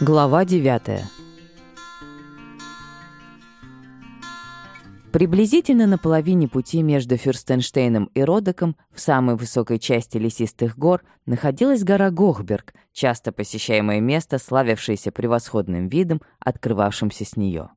Глава 9 Приблизительно на половине пути между Фюрстенштейном и Родоком в самой высокой части лесистых гор находилась гора Гохберг, часто посещаемое место, славившееся превосходным видом, открывавшимся с нее.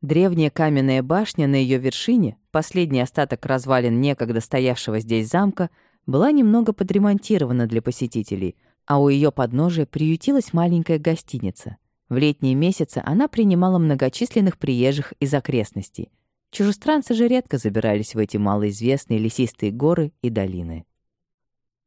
Древняя каменная башня на ее вершине, последний остаток развалин некогда стоявшего здесь замка, была немного подремонтирована для посетителей, а у ее подножия приютилась маленькая гостиница. В летние месяцы она принимала многочисленных приезжих из окрестностей — Чужестранцы же редко забирались в эти малоизвестные лесистые горы и долины.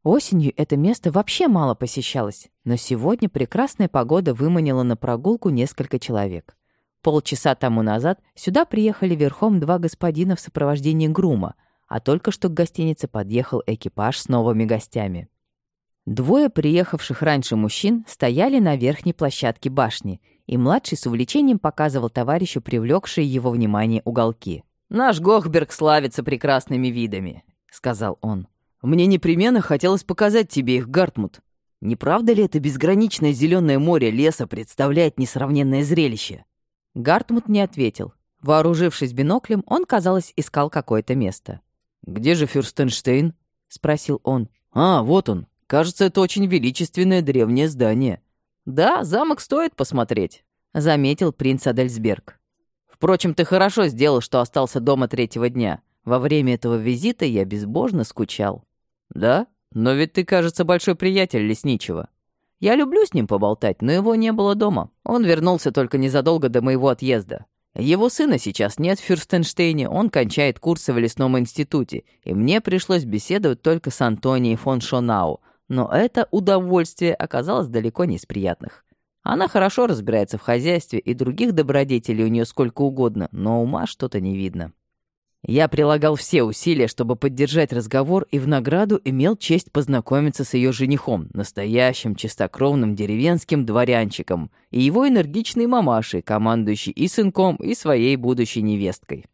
Осенью это место вообще мало посещалось, но сегодня прекрасная погода выманила на прогулку несколько человек. Полчаса тому назад сюда приехали верхом два господина в сопровождении грума, а только что к гостинице подъехал экипаж с новыми гостями. Двое приехавших раньше мужчин стояли на верхней площадке башни и младший с увлечением показывал товарищу привлекшие его внимание уголки. «Наш Гохберг славится прекрасными видами», — сказал он. «Мне непременно хотелось показать тебе их, Гартмут. Не правда ли это безграничное зеленое море леса представляет несравненное зрелище?» Гартмут не ответил. Вооружившись биноклем, он, казалось, искал какое-то место. «Где же Фюрстенштейн?» — спросил он. «А, вот он. Кажется, это очень величественное древнее здание. «Да, замок стоит посмотреть», — заметил принц Адельсберг. «Впрочем, ты хорошо сделал, что остался дома третьего дня. Во время этого визита я безбожно скучал». «Да? Но ведь ты, кажется, большой приятель Лесничего». «Я люблю с ним поболтать, но его не было дома. Он вернулся только незадолго до моего отъезда. Его сына сейчас нет в Фюрстенштейне, он кончает курсы в лесном институте, и мне пришлось беседовать только с Антонией фон Шонау, но это удовольствие оказалось далеко не из приятных. Она хорошо разбирается в хозяйстве, и других добродетелей у нее сколько угодно, но ума что-то не видно. Я прилагал все усилия, чтобы поддержать разговор, и в награду имел честь познакомиться с ее женихом, настоящим чистокровным деревенским дворянчиком, и его энергичной мамашей, командующей и сынком, и своей будущей невесткой.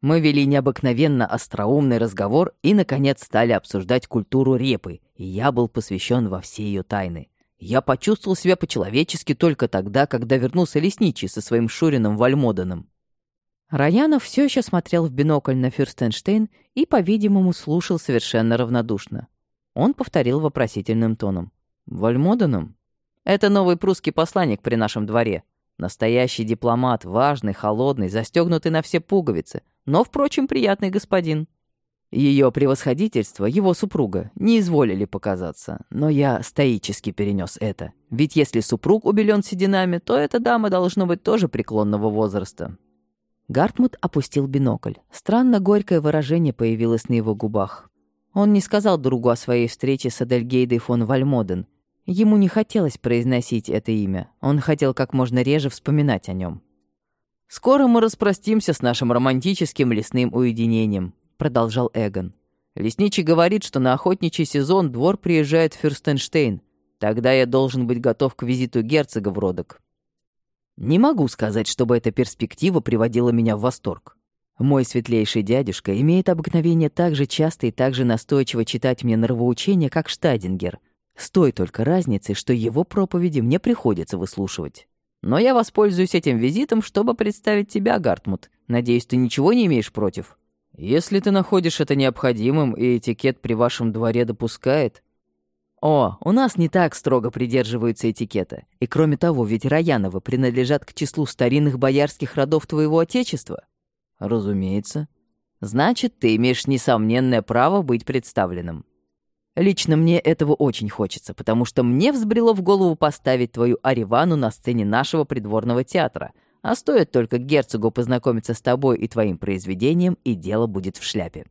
Мы вели необыкновенно остроумный разговор и, наконец, стали обсуждать культуру репы, и я был посвящен во все ее тайны. Я почувствовал себя по-человечески только тогда, когда вернулся лесничий со своим Шурином Вальмоданом. Раянов все еще смотрел в бинокль на Фюрстенштейн и, по-видимому, слушал совершенно равнодушно. Он повторил вопросительным тоном. «Вальмоданом? Это новый прусский посланник при нашем дворе. Настоящий дипломат, важный, холодный, застегнутый на все пуговицы, но, впрочем, приятный господин». Ее превосходительство, его супруга, не изволили показаться, но я стоически перенес это. Ведь если супруг убелен сединами, то эта дама должно быть тоже преклонного возраста. Гартмут опустил бинокль. Странно горькое выражение появилось на его губах. Он не сказал другу о своей встрече с Адельгейдой фон Вальмоден. Ему не хотелось произносить это имя. Он хотел как можно реже вспоминать о нем. «Скоро мы распростимся с нашим романтическим лесным уединением», продолжал Эгон. «Лесничий говорит, что на охотничий сезон двор приезжает в Фюрстенштейн. Тогда я должен быть готов к визиту герцога в Родок». Не могу сказать, чтобы эта перспектива приводила меня в восторг. Мой светлейший дядюшка имеет обыкновение так же часто и так же настойчиво читать мне нравоучения, как Штадингер, с той только разницей, что его проповеди мне приходится выслушивать. Но я воспользуюсь этим визитом, чтобы представить тебя, Гартмут. Надеюсь, ты ничего не имеешь против?» Если ты находишь это необходимым, и этикет при вашем дворе допускает... О, у нас не так строго придерживаются этикета. И кроме того, ведь Раяновы принадлежат к числу старинных боярских родов твоего отечества. Разумеется. Значит, ты имеешь несомненное право быть представленным. Лично мне этого очень хочется, потому что мне взбрело в голову поставить твою Аривану на сцене нашего придворного театра — а стоит только герцогу познакомиться с тобой и твоим произведением, и дело будет в шляпе».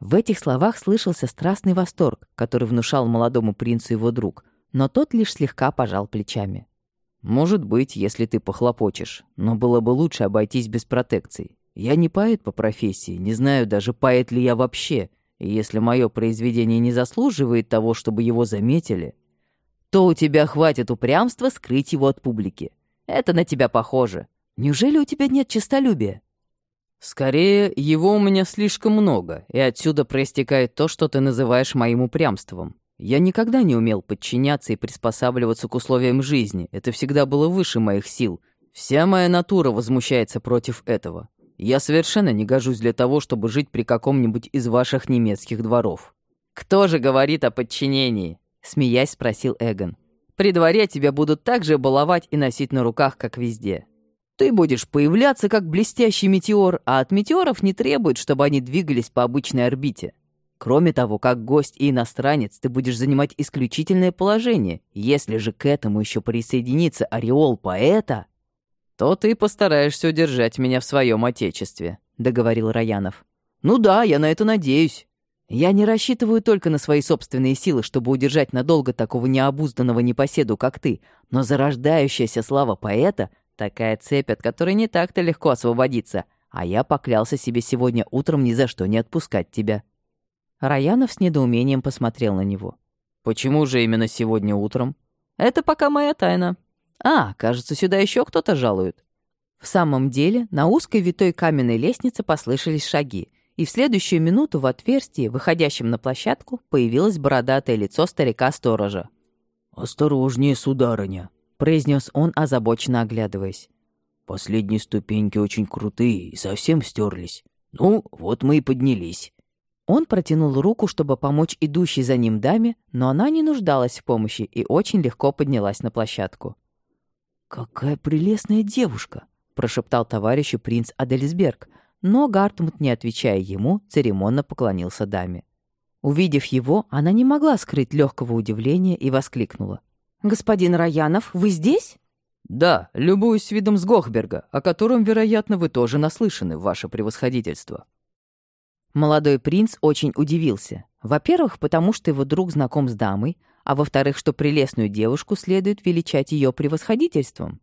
В этих словах слышался страстный восторг, который внушал молодому принцу его друг, но тот лишь слегка пожал плечами. «Может быть, если ты похлопочешь, но было бы лучше обойтись без протекций. Я не поэт по профессии, не знаю даже, поэт ли я вообще, если мое произведение не заслуживает того, чтобы его заметили, то у тебя хватит упрямства скрыть его от публики. Это на тебя похоже. Неужели у тебя нет честолюбия?» «Скорее, его у меня слишком много, и отсюда проистекает то, что ты называешь моим упрямством. Я никогда не умел подчиняться и приспосабливаться к условиям жизни. Это всегда было выше моих сил. Вся моя натура возмущается против этого. Я совершенно не гожусь для того, чтобы жить при каком-нибудь из ваших немецких дворов». «Кто же говорит о подчинении?» — смеясь спросил Эгон. «При дворе тебя будут так же баловать и носить на руках, как везде. Ты будешь появляться, как блестящий метеор, а от метеоров не требуют, чтобы они двигались по обычной орбите. Кроме того, как гость и иностранец, ты будешь занимать исключительное положение. Если же к этому еще присоединится ореол поэта, то ты постараешься удержать меня в своем отечестве», — договорил Раянов. «Ну да, я на это надеюсь. Я не рассчитываю только на свои собственные силы, чтобы удержать надолго такого необузданного непоседу, как ты, но зарождающаяся слава поэта — такая цепь, от которой не так-то легко освободиться, а я поклялся себе сегодня утром ни за что не отпускать тебя». Раянов с недоумением посмотрел на него. «Почему же именно сегодня утром?» «Это пока моя тайна. А, кажется, сюда еще кто-то жалует». В самом деле, на узкой витой каменной лестнице послышались шаги, и в следующую минуту в отверстии, выходящем на площадку, появилось бородатое лицо старика-сторожа. «Осторожнее, сударыня», — произнес он, озабоченно оглядываясь. «Последние ступеньки очень крутые и совсем стерлись. Ну, вот мы и поднялись». Он протянул руку, чтобы помочь идущей за ним даме, но она не нуждалась в помощи и очень легко поднялась на площадку. «Какая прелестная девушка!» — прошептал товарищу принц Адельсберг, но Гартмут, не отвечая ему, церемонно поклонился даме. Увидев его, она не могла скрыть легкого удивления и воскликнула. «Господин Раянов, вы здесь?» «Да, любуюсь видом с Гохберга, о котором, вероятно, вы тоже наслышаны, ваше превосходительство». Молодой принц очень удивился. Во-первых, потому что его друг знаком с дамой, а во-вторых, что прелестную девушку следует величать ее превосходительством.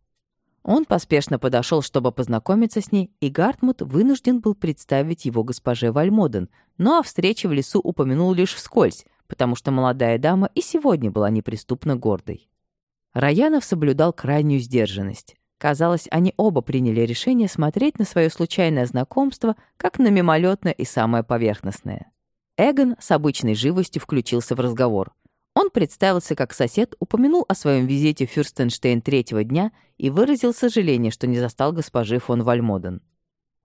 Он поспешно подошел, чтобы познакомиться с ней, и Гартмут вынужден был представить его госпоже Вальмоден, но о встрече в лесу упомянул лишь вскользь, потому что молодая дама и сегодня была неприступно гордой. Раянов соблюдал крайнюю сдержанность. Казалось, они оба приняли решение смотреть на свое случайное знакомство как на мимолетное и самое поверхностное. Эгон с обычной живостью включился в разговор. Он представился как сосед, упомянул о своем визите в Фюрстенштейн третьего дня и выразил сожаление, что не застал госпожи фон Вальмоден.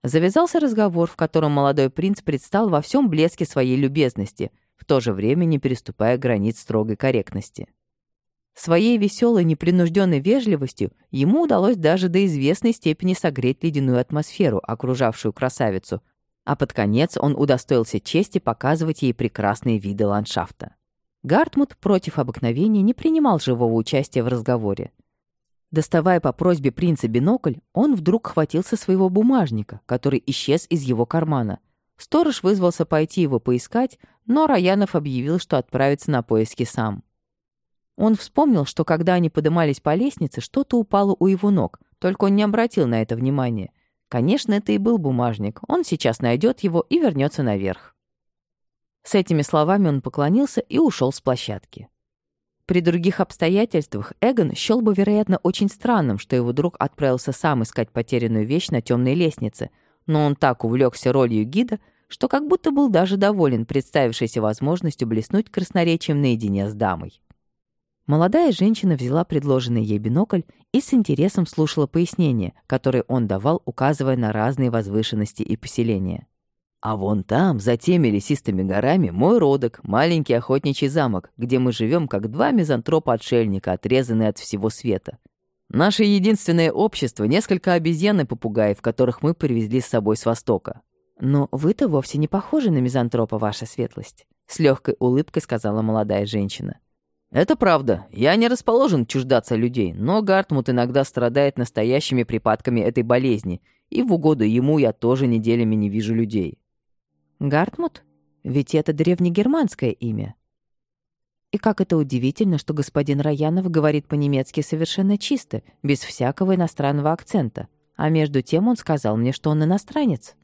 Завязался разговор, в котором молодой принц предстал во всем блеске своей любезности, в то же время не переступая границ строгой корректности. Своей веселой, непринужденной вежливостью ему удалось даже до известной степени согреть ледяную атмосферу, окружавшую красавицу, а под конец он удостоился чести показывать ей прекрасные виды ландшафта. Гартмут против обыкновения не принимал живого участия в разговоре. Доставая по просьбе принца бинокль, он вдруг хватился своего бумажника, который исчез из его кармана. Сторож вызвался пойти его поискать, но Раянов объявил, что отправится на поиски сам. Он вспомнил, что когда они подымались по лестнице, что-то упало у его ног, только он не обратил на это внимания. Конечно, это и был бумажник. Он сейчас найдет его и вернется наверх. С этими словами он поклонился и ушел с площадки. При других обстоятельствах Эгон счел бы, вероятно, очень странным, что его друг отправился сам искать потерянную вещь на темной лестнице, но он так увлекся ролью гида, что как будто был даже доволен представившейся возможностью блеснуть красноречием наедине с дамой. Молодая женщина взяла предложенный ей бинокль и с интересом слушала пояснения, которые он давал, указывая на разные возвышенности и поселения. «А вон там, за теми лесистыми горами, мой родок, маленький охотничий замок, где мы живем как два мизантропа-отшельника, отрезанные от всего света. Наше единственное общество — несколько обезьян и попугаев, которых мы привезли с собой с Востока». «Но вы-то вовсе не похожи на мизантропа, ваша светлость», — с легкой улыбкой сказала молодая женщина. «Это правда. Я не расположен чуждаться людей, но Гартмут иногда страдает настоящими припадками этой болезни, и в угоду ему я тоже неделями не вижу людей». «Гартмут? Ведь это древнегерманское имя». И как это удивительно, что господин Раянов говорит по-немецки совершенно чисто, без всякого иностранного акцента. А между тем он сказал мне, что он иностранец.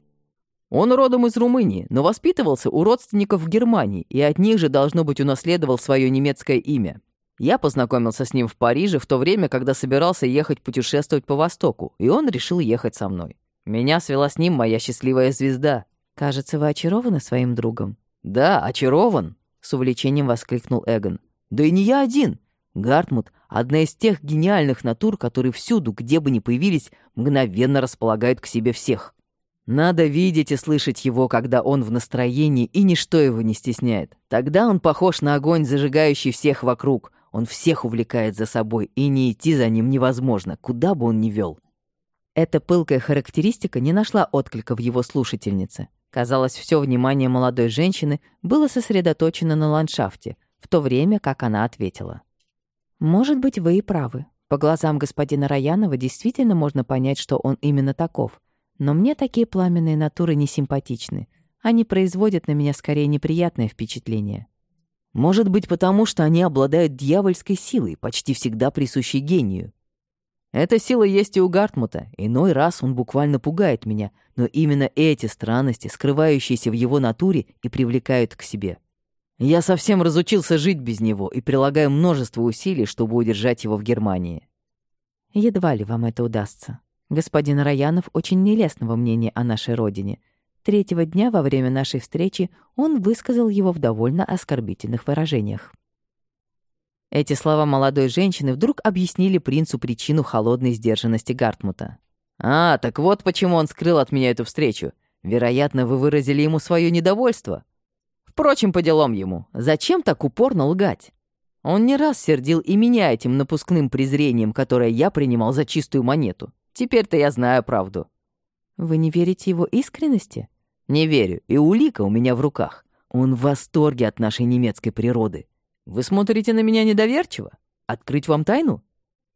Он родом из Румынии, но воспитывался у родственников в Германии и от них же, должно быть, унаследовал свое немецкое имя. Я познакомился с ним в Париже в то время, когда собирался ехать путешествовать по Востоку, и он решил ехать со мной. Меня свела с ним моя счастливая звезда. Кажется, вы очарованы своим другом. Да, очарован. — с увлечением воскликнул Эгон. «Да и не я один. Гартмут — одна из тех гениальных натур, которые всюду, где бы ни появились, мгновенно располагают к себе всех. Надо видеть и слышать его, когда он в настроении, и ничто его не стесняет. Тогда он похож на огонь, зажигающий всех вокруг. Он всех увлекает за собой, и не идти за ним невозможно, куда бы он ни вел. Эта пылкая характеристика не нашла отклика в его слушательнице. Казалось, все внимание молодой женщины было сосредоточено на ландшафте, в то время как она ответила. «Может быть, вы и правы. По глазам господина Раянова действительно можно понять, что он именно таков. Но мне такие пламенные натуры не симпатичны. Они производят на меня скорее неприятное впечатление». «Может быть, потому что они обладают дьявольской силой, почти всегда присущей гению. Эта сила есть и у Гартмута. Иной раз он буквально пугает меня, но именно эти странности, скрывающиеся в его натуре, и привлекают к себе. Я совсем разучился жить без него и прилагаю множество усилий, чтобы удержать его в Германии. Едва ли вам это удастся. Господин Раянов очень нелестного мнения о нашей родине. Третьего дня во время нашей встречи он высказал его в довольно оскорбительных выражениях. Эти слова молодой женщины вдруг объяснили принцу причину холодной сдержанности Гартмута. «А, так вот почему он скрыл от меня эту встречу. Вероятно, вы выразили ему свое недовольство. Впрочем, по делам ему. Зачем так упорно лгать? Он не раз сердил и меня этим напускным презрением, которое я принимал за чистую монету. Теперь-то я знаю правду». «Вы не верите его искренности?» «Не верю, и улика у меня в руках. Он в восторге от нашей немецкой природы. Вы смотрите на меня недоверчиво? Открыть вам тайну?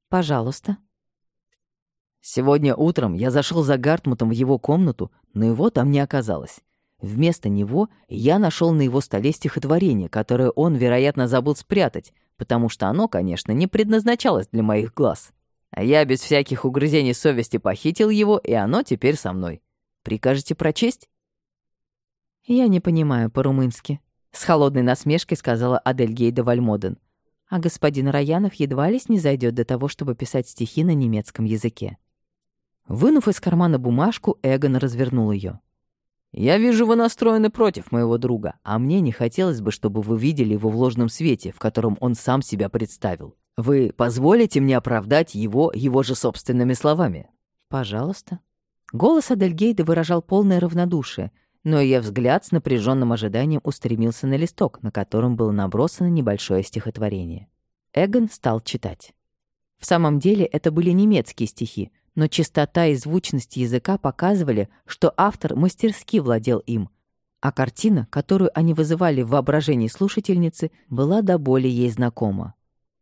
Пожалуйста. Сегодня утром я зашел за Гартмутом в его комнату, но его там не оказалось. Вместо него я нашел на его столе стихотворение, которое он, вероятно, забыл спрятать, потому что оно, конечно, не предназначалось для моих глаз. А я без всяких угрызений совести похитил его, и оно теперь со мной. Прикажете прочесть? Я не понимаю по-румынски, с холодной насмешкой сказала Адельгейда Вальмоден. А господин Раянов едва ли снизойдет до того, чтобы писать стихи на немецком языке. Вынув из кармана бумажку, Эгон развернул ее. «Я вижу, вы настроены против моего друга, а мне не хотелось бы, чтобы вы видели его в ложном свете, в котором он сам себя представил. Вы позволите мне оправдать его его же собственными словами?» «Пожалуйста». Голос Адельгейда выражал полное равнодушие — но ее взгляд с напряженным ожиданием устремился на листок, на котором было набросано небольшое стихотворение. Эгон стал читать. В самом деле это были немецкие стихи, но чистота и звучность языка показывали, что автор мастерски владел им, а картина, которую они вызывали в воображении слушательницы, была до боли ей знакома.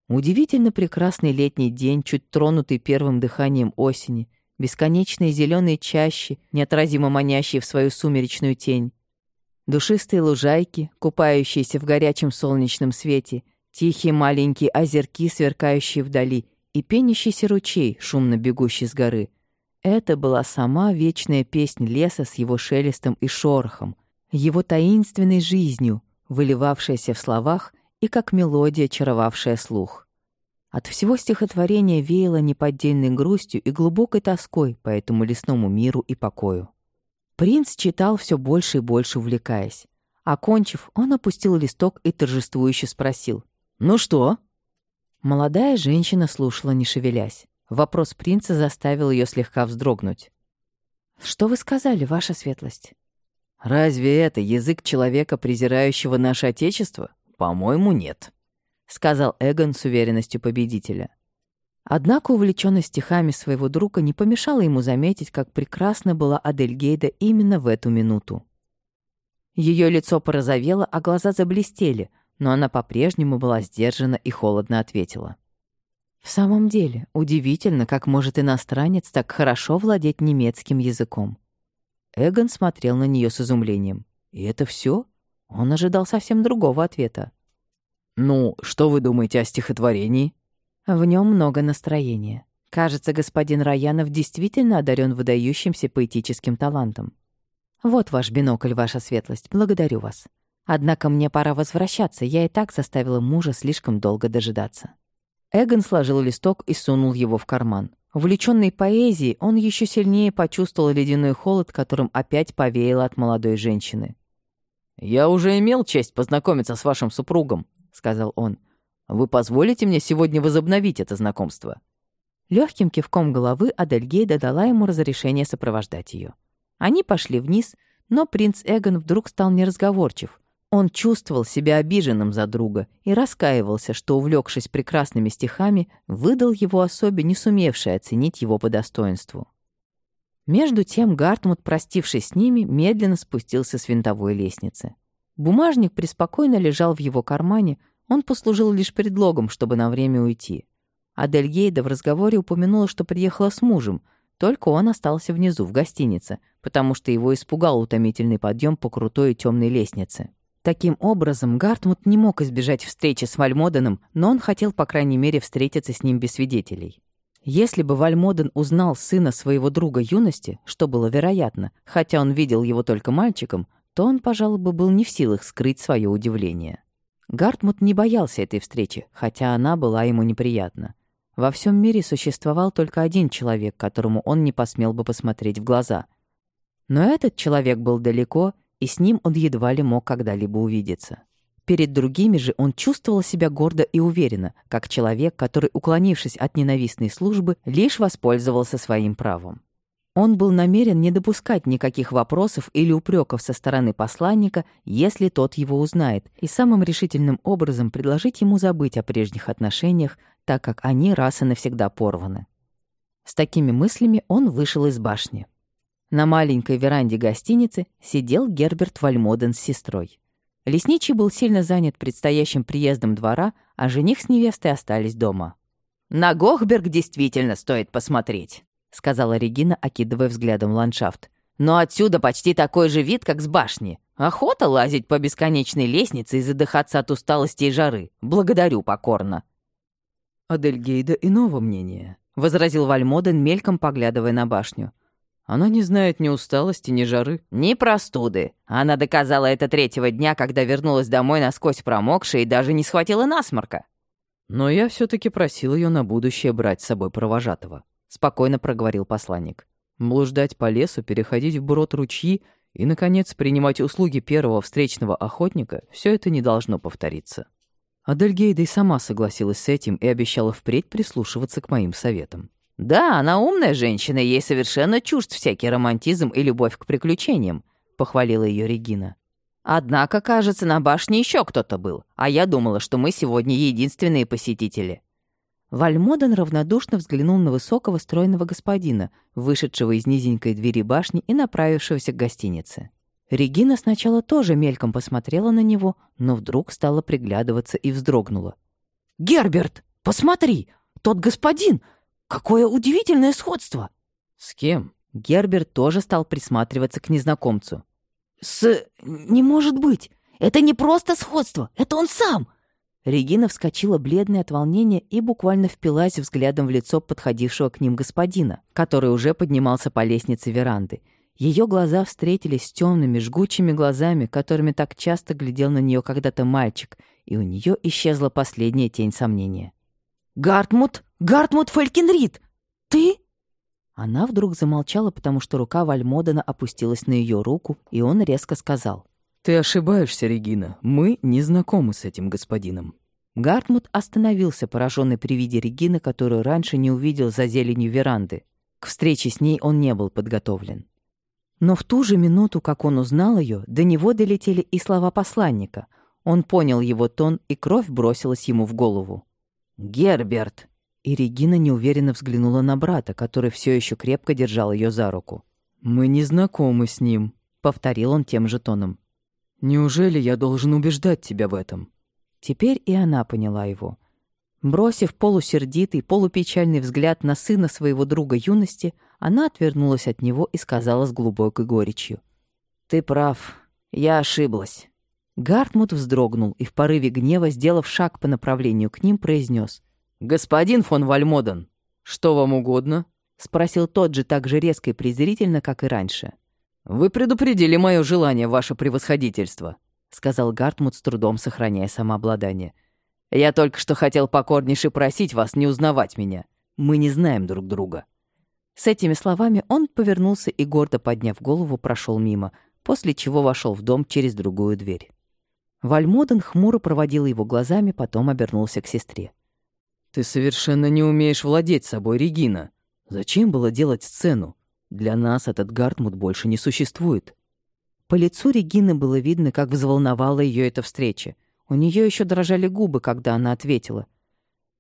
Удивительно прекрасный летний день, чуть тронутый первым дыханием осени — бесконечные зеленые чащи, неотразимо манящие в свою сумеречную тень, душистые лужайки, купающиеся в горячем солнечном свете, тихие маленькие озерки, сверкающие вдали, и пенящийся ручей, шумно бегущий с горы. Это была сама вечная песнь леса с его шелестом и шорохом, его таинственной жизнью, выливавшаяся в словах и как мелодия, чаровавшая слух. От всего стихотворения веяло неподдельной грустью и глубокой тоской по этому лесному миру и покою. Принц читал все больше и больше, увлекаясь. Окончив, он опустил листок и торжествующе спросил. «Ну что?» Молодая женщина слушала, не шевелясь. Вопрос принца заставил ее слегка вздрогнуть. «Что вы сказали, ваша светлость?» «Разве это язык человека, презирающего наше Отечество? По-моему, нет» сказал Эгон с уверенностью победителя. Однако увлечённость стихами своего друга не помешала ему заметить, как прекрасна была Адельгейда именно в эту минуту. Ее лицо порозовело, а глаза заблестели, но она по-прежнему была сдержана и холодно ответила. «В самом деле, удивительно, как может иностранец так хорошо владеть немецким языком». Эгон смотрел на нее с изумлением. «И это все? Он ожидал совсем другого ответа. «Ну, что вы думаете о стихотворении?» В нем много настроения. Кажется, господин Раянов действительно одарен выдающимся поэтическим талантом. Вот ваш бинокль, ваша светлость. Благодарю вас. Однако мне пора возвращаться. Я и так заставила мужа слишком долго дожидаться. Эгон сложил листок и сунул его в карман. Увлечённый поэзией, он еще сильнее почувствовал ледяной холод, которым опять повеяло от молодой женщины. «Я уже имел честь познакомиться с вашим супругом», — сказал он. «Вы позволите мне сегодня возобновить это знакомство?» Легким кивком головы Адельгейда дала ему разрешение сопровождать ее. Они пошли вниз, но принц Эгон вдруг стал неразговорчив. Он чувствовал себя обиженным за друга и раскаивался, что, увлекшись прекрасными стихами, выдал его особе, не сумевшей оценить его по достоинству. Между тем Гартмут, простившись с ними, медленно спустился с винтовой лестницы. Бумажник преспокойно лежал в его кармане, он послужил лишь предлогом, чтобы на время уйти. Адельгейда в разговоре упомянула, что приехала с мужем, только он остался внизу, в гостинице, потому что его испугал утомительный подъем по крутой и темной лестнице. Таким образом, Гартмут не мог избежать встречи с Вальмоденом, но он хотел, по крайней мере, встретиться с ним без свидетелей. Если бы Вальмоден узнал сына своего друга юности, что было вероятно, хотя он видел его только мальчиком, то он, пожалуй, бы был не в силах скрыть свое удивление. Гартмут не боялся этой встречи, хотя она была ему неприятна. Во всем мире существовал только один человек, которому он не посмел бы посмотреть в глаза. Но этот человек был далеко, и с ним он едва ли мог когда-либо увидеться. Перед другими же он чувствовал себя гордо и уверенно, как человек, который, уклонившись от ненавистной службы, лишь воспользовался своим правом. Он был намерен не допускать никаких вопросов или упреков со стороны посланника, если тот его узнает, и самым решительным образом предложить ему забыть о прежних отношениях, так как они раз и навсегда порваны. С такими мыслями он вышел из башни. На маленькой веранде гостиницы сидел Герберт Вальмоден с сестрой. Лесничий был сильно занят предстоящим приездом двора, а жених с невестой остались дома. «На Гохберг действительно стоит посмотреть», — сказала Регина, окидывая взглядом ландшафт. «Но отсюда почти такой же вид, как с башни. Охота лазить по бесконечной лестнице и задыхаться от усталости и жары. Благодарю покорно». «Адельгейда иного мнения», — возразил Вальмоден, мельком поглядывая на башню. Она не знает ни усталости, ни жары. Ни простуды. Она доказала это третьего дня, когда вернулась домой насквозь промокшая и даже не схватила насморка. Но я все таки просил ее на будущее брать с собой провожатого. Спокойно проговорил посланник. Блуждать по лесу, переходить в брод ручьи и, наконец, принимать услуги первого встречного охотника — все это не должно повториться. Адельгейда и сама согласилась с этим и обещала впредь прислушиваться к моим советам. «Да, она умная женщина, ей совершенно чужд всякий романтизм и любовь к приключениям», — похвалила ее Регина. «Однако, кажется, на башне еще кто-то был, а я думала, что мы сегодня единственные посетители». Вальмоден равнодушно взглянул на высокого стройного господина, вышедшего из низенькой двери башни и направившегося к гостинице. Регина сначала тоже мельком посмотрела на него, но вдруг стала приглядываться и вздрогнула. «Герберт, посмотри! Тот господин! Какое удивительное сходство!» «С кем?» Герберт тоже стал присматриваться к незнакомцу. «С... не может быть! Это не просто сходство, это он сам!» Регина вскочила бледная от волнения и буквально впилась взглядом в лицо подходившего к ним господина, который уже поднимался по лестнице веранды. Ее глаза встретились с темными, жгучими глазами, которыми так часто глядел на нее когда-то мальчик, и у нее исчезла последняя тень сомнения. «Гартмут! Гартмут Фелькинрид! Ты?» Она вдруг замолчала, потому что рука Вальмодена опустилась на ее руку, и он резко сказал. «Ты ошибаешься, Регина. Мы не знакомы с этим господином». Гартмут остановился, пораженный при виде Регины, которую раньше не увидел за зеленью веранды. К встрече с ней он не был подготовлен. Но в ту же минуту, как он узнал ее, до него долетели и слова посланника. Он понял его тон, и кровь бросилась ему в голову. «Герберт!» И Регина неуверенно взглянула на брата, который все еще крепко держал ее за руку. «Мы не знакомы с ним», — повторил он тем же тоном. «Неужели я должен убеждать тебя в этом?» Теперь и она поняла его. Бросив полусердитый, полупечальный взгляд на сына своего друга юности, она отвернулась от него и сказала с глубокой горечью. «Ты прав. Я ошиблась. Гартмут вздрогнул и в порыве гнева, сделав шаг по направлению к ним, произнес: «Господин фон Вальмоден, что вам угодно?» — спросил тот же так же резко и презрительно, как и раньше. «Вы предупредили мое желание, ваше превосходительство», — сказал Гартмут с трудом, сохраняя самообладание. «Я только что хотел покорнейше просить вас не узнавать меня. Мы не знаем друг друга». С этими словами он повернулся и, гордо подняв голову, прошел мимо — после чего вошел в дом через другую дверь. Вальмоден хмуро проводил его глазами, потом обернулся к сестре. «Ты совершенно не умеешь владеть собой, Регина. Зачем было делать сцену? Для нас этот Гартмут больше не существует». По лицу Регины было видно, как взволновала ее эта встреча. У нее еще дрожали губы, когда она ответила.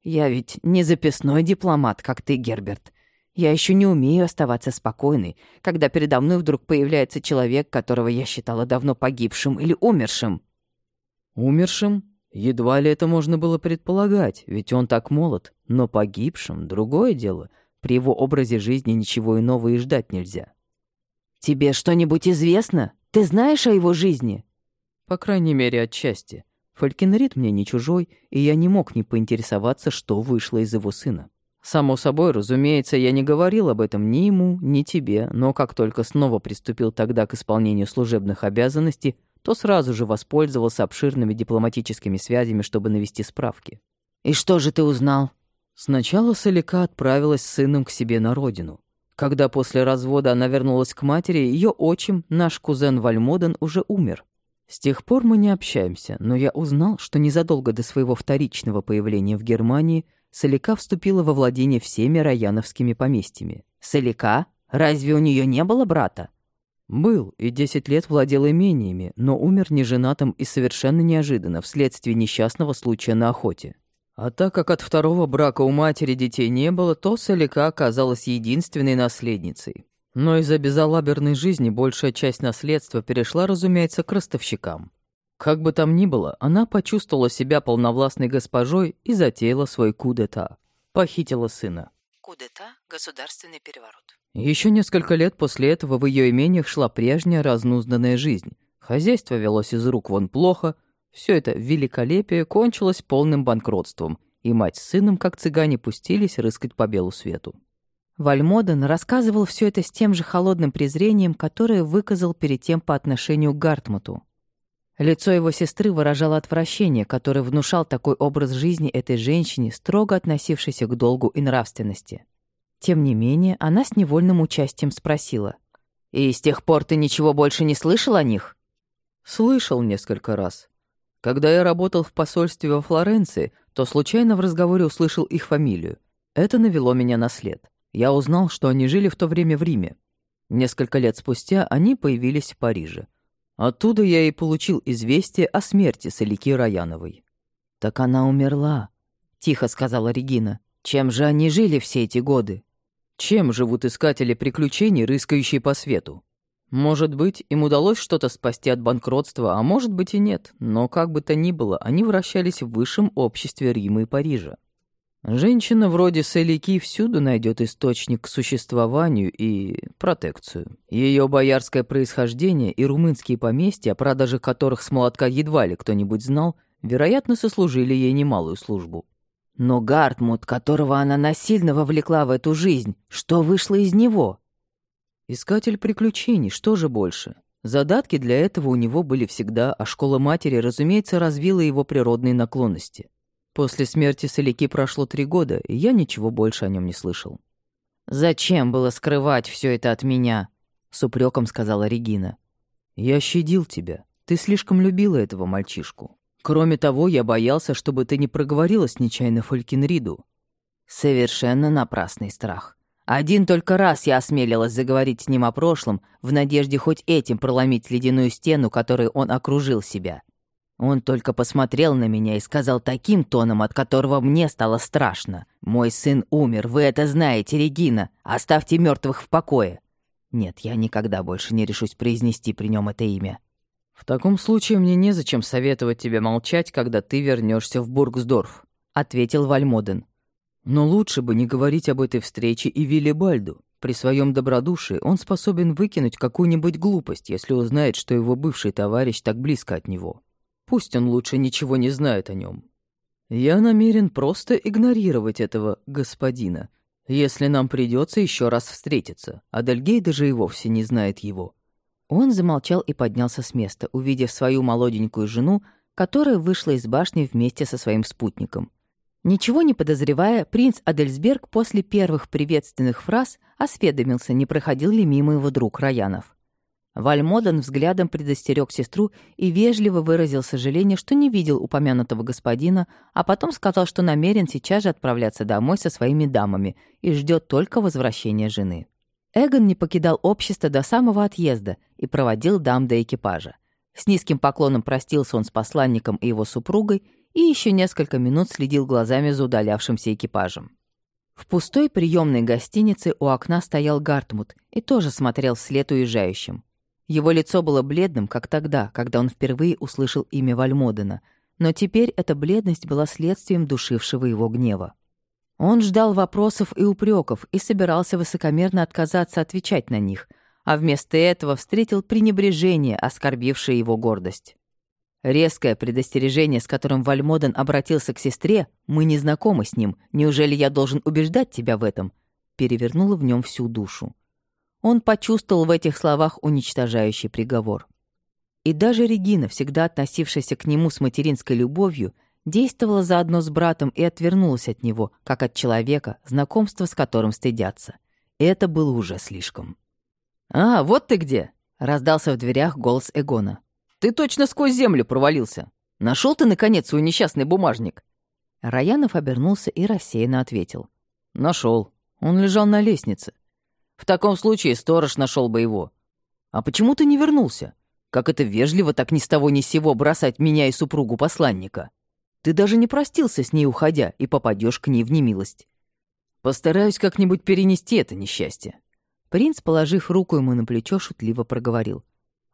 «Я ведь не записной дипломат, как ты, Герберт. Я еще не умею оставаться спокойной, когда передо мной вдруг появляется человек, которого я считала давно погибшим или умершим». «Умершим? Едва ли это можно было предполагать, ведь он так молод. Но погибшим — другое дело. При его образе жизни ничего иного и ждать нельзя». «Тебе что-нибудь известно? Ты знаешь о его жизни?» «По крайней мере, отчасти. Фалькенрид мне не чужой, и я не мог не поинтересоваться, что вышло из его сына. Само собой, разумеется, я не говорил об этом ни ему, ни тебе, но как только снова приступил тогда к исполнению служебных обязанностей, то сразу же воспользовался обширными дипломатическими связями, чтобы навести справки. «И что же ты узнал?» Сначала Салика отправилась с сыном к себе на родину. Когда после развода она вернулась к матери, ее отчим, наш кузен Вальмоден, уже умер. С тех пор мы не общаемся, но я узнал, что незадолго до своего вторичного появления в Германии Салика вступила во владение всеми раяновскими поместьями. «Салика? Разве у нее не было брата?» Был и десять лет владел имениями, но умер неженатым и совершенно неожиданно вследствие несчастного случая на охоте. А так как от второго брака у матери детей не было, то Салика оказалась единственной наследницей. Но из-за безалаберной жизни большая часть наследства перешла, разумеется, к ростовщикам. Как бы там ни было, она почувствовала себя полновластной госпожой и затеяла свой кудета. Похитила сына. Кудета — государственный переворот. Еще несколько лет после этого в ее имениях шла прежняя разнузданная жизнь. Хозяйство велось из рук вон плохо, все это великолепие кончилось полным банкротством, и мать с сыном, как цыгане, пустились рыскать по белу свету. Вальмоден рассказывал все это с тем же холодным презрением, которое выказал перед тем по отношению к Гартмуту. Лицо его сестры выражало отвращение, которое внушал такой образ жизни этой женщине, строго относившейся к долгу и нравственности. Тем не менее, она с невольным участием спросила. «И с тех пор ты ничего больше не слышал о них?» «Слышал несколько раз. Когда я работал в посольстве во Флоренции, то случайно в разговоре услышал их фамилию. Это навело меня на след. Я узнал, что они жили в то время в Риме. Несколько лет спустя они появились в Париже. Оттуда я и получил известие о смерти Салики Раяновой. «Так она умерла», — тихо сказала Регина. «Чем же они жили все эти годы?» Чем живут искатели приключений, рыскающие по свету? Может быть, им удалось что-то спасти от банкротства, а может быть и нет, но как бы то ни было, они вращались в высшем обществе Рима и Парижа. Женщина вроде Селики всюду найдет источник к существованию и протекцию. Ее боярское происхождение и румынские поместья, о продаже которых с молотка едва ли кто-нибудь знал, вероятно, сослужили ей немалую службу. Но Гартмут, которого она насильно вовлекла в эту жизнь, что вышло из него? Искатель приключений, что же больше? Задатки для этого у него были всегда, а школа матери, разумеется, развила его природные наклонности. После смерти Соляки прошло три года, и я ничего больше о нем не слышал. «Зачем было скрывать все это от меня?» — с упреком сказала Регина. «Я щадил тебя. Ты слишком любила этого мальчишку. Кроме того, я боялся, чтобы ты не проговорилась нечаянно Фолькинриду. Совершенно напрасный страх. Один только раз я осмелилась заговорить с ним о прошлом, в надежде хоть этим проломить ледяную стену, которой он окружил себя. Он только посмотрел на меня и сказал таким тоном, от которого мне стало страшно. «Мой сын умер, вы это знаете, Регина. Оставьте мертвых в покое». Нет, я никогда больше не решусь произнести при нем это имя. «В таком случае мне незачем советовать тебе молчать, когда ты вернешься в Бургсдорф», — ответил Вальмоден. «Но лучше бы не говорить об этой встрече и Виллибальду. При своем добродушии он способен выкинуть какую-нибудь глупость, если узнает, что его бывший товарищ так близко от него. Пусть он лучше ничего не знает о нем. Я намерен просто игнорировать этого господина, если нам придется еще раз встретиться, а Дельгейда же и вовсе не знает его». Он замолчал и поднялся с места, увидев свою молоденькую жену, которая вышла из башни вместе со своим спутником. Ничего не подозревая, принц Адельсберг после первых приветственных фраз осведомился, не проходил ли мимо его друг Раянов. Вальмодан взглядом предостерег сестру и вежливо выразил сожаление, что не видел упомянутого господина, а потом сказал, что намерен сейчас же отправляться домой со своими дамами и ждет только возвращения жены. Эгон не покидал общество до самого отъезда и проводил дам до экипажа. С низким поклоном простился он с посланником и его супругой и еще несколько минут следил глазами за удалявшимся экипажем. В пустой приемной гостинице у окна стоял Гартмут и тоже смотрел вслед уезжающим. Его лицо было бледным, как тогда, когда он впервые услышал имя Вальмодена, но теперь эта бледность была следствием душившего его гнева. Он ждал вопросов и упреков и собирался высокомерно отказаться отвечать на них, а вместо этого встретил пренебрежение, оскорбившее его гордость. Резкое предостережение, с которым Вальмоден обратился к сестре, «Мы не знакомы с ним, неужели я должен убеждать тебя в этом?» перевернуло в нем всю душу. Он почувствовал в этих словах уничтожающий приговор. И даже Регина, всегда относившаяся к нему с материнской любовью, действовала заодно с братом и отвернулась от него, как от человека, знакомство с которым стыдятся. Это было уже слишком. «А, вот ты где!» — раздался в дверях голос Эгона. «Ты точно сквозь землю провалился. Нашел ты, наконец, свой несчастный бумажник?» Раянов обернулся и рассеянно ответил. Нашел. Он лежал на лестнице. В таком случае сторож нашел бы его. А почему ты не вернулся? Как это вежливо так ни с того ни с сего бросать меня и супругу посланника? Ты даже не простился с ней, уходя, и попадешь к ней в немилость. Постараюсь как-нибудь перенести это несчастье. Принц, положив руку ему на плечо, шутливо проговорил.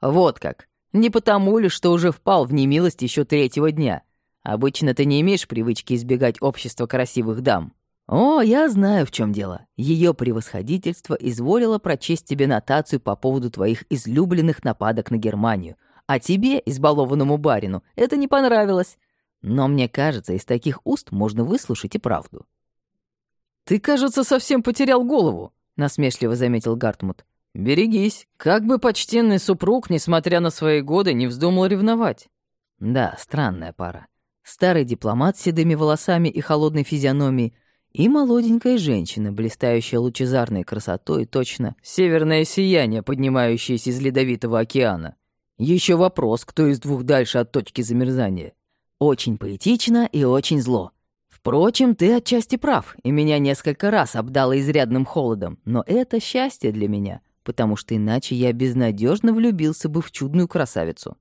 Вот как. Не потому ли, что уже впал в немилость еще третьего дня. Обычно ты не имеешь привычки избегать общества красивых дам. «О, я знаю, в чем дело. Ее превосходительство изволило прочесть тебе нотацию по поводу твоих излюбленных нападок на Германию, а тебе, избалованному барину, это не понравилось. Но мне кажется, из таких уст можно выслушать и правду». «Ты, кажется, совсем потерял голову», — насмешливо заметил Гартмут. «Берегись, как бы почтенный супруг, несмотря на свои годы, не вздумал ревновать». Да, странная пара. Старый дипломат с седыми волосами и холодной физиономией — и молоденькая женщина, блистающая лучезарной красотой, точно северное сияние, поднимающееся из ледовитого океана. Еще вопрос, кто из двух дальше от точки замерзания. Очень поэтично и очень зло. Впрочем, ты отчасти прав, и меня несколько раз обдало изрядным холодом, но это счастье для меня, потому что иначе я безнадежно влюбился бы в чудную красавицу.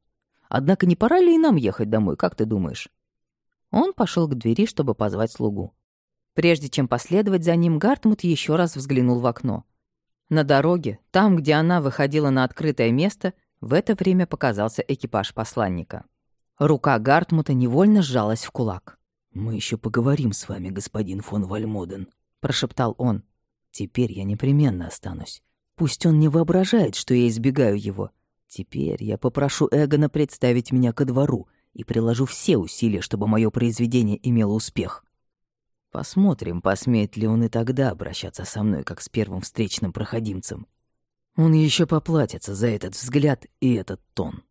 Однако не пора ли и нам ехать домой, как ты думаешь? Он пошел к двери, чтобы позвать слугу. Прежде чем последовать за ним, Гартмут еще раз взглянул в окно. На дороге, там, где она выходила на открытое место, в это время показался экипаж посланника. Рука Гартмута невольно сжалась в кулак. «Мы еще поговорим с вами, господин фон Вальмоден», — прошептал он. «Теперь я непременно останусь. Пусть он не воображает, что я избегаю его. Теперь я попрошу Эгона представить меня ко двору и приложу все усилия, чтобы мое произведение имело успех. Посмотрим, посмеет ли он и тогда обращаться со мной, как с первым встречным проходимцем. Он еще поплатится за этот взгляд и этот тон.